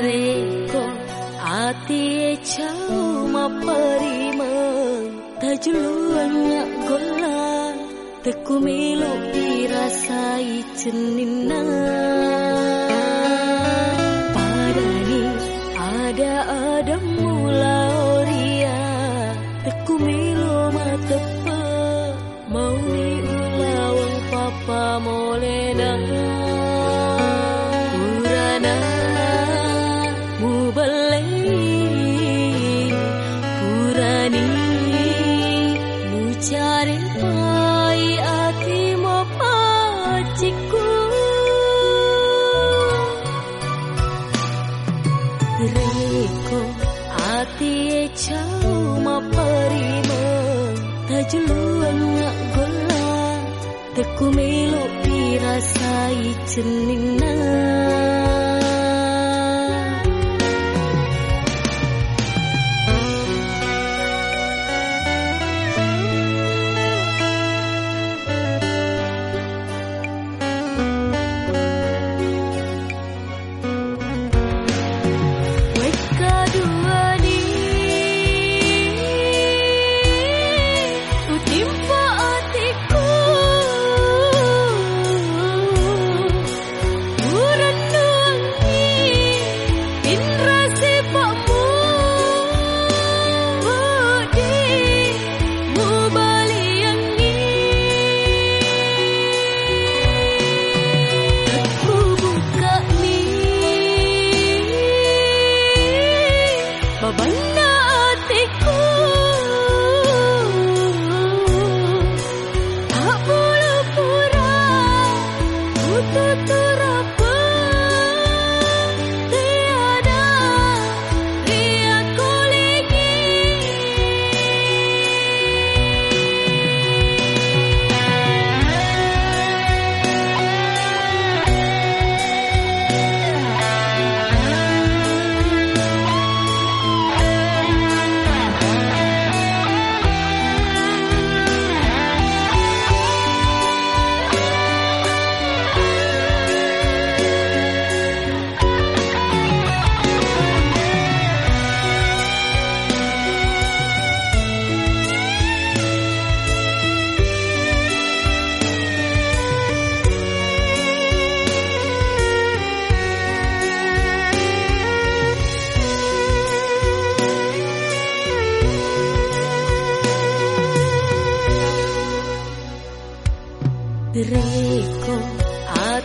reko ati chau ma parima tajuluannya gola tekumilu dirasai ceninang Riko ati e chau ma parima tajuluan nak gola teku melu pirasai jeneng nang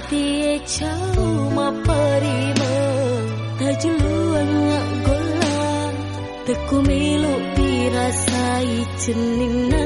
Piye cau maparima Tajuluan ngak gola Teku melu pirasai jenina.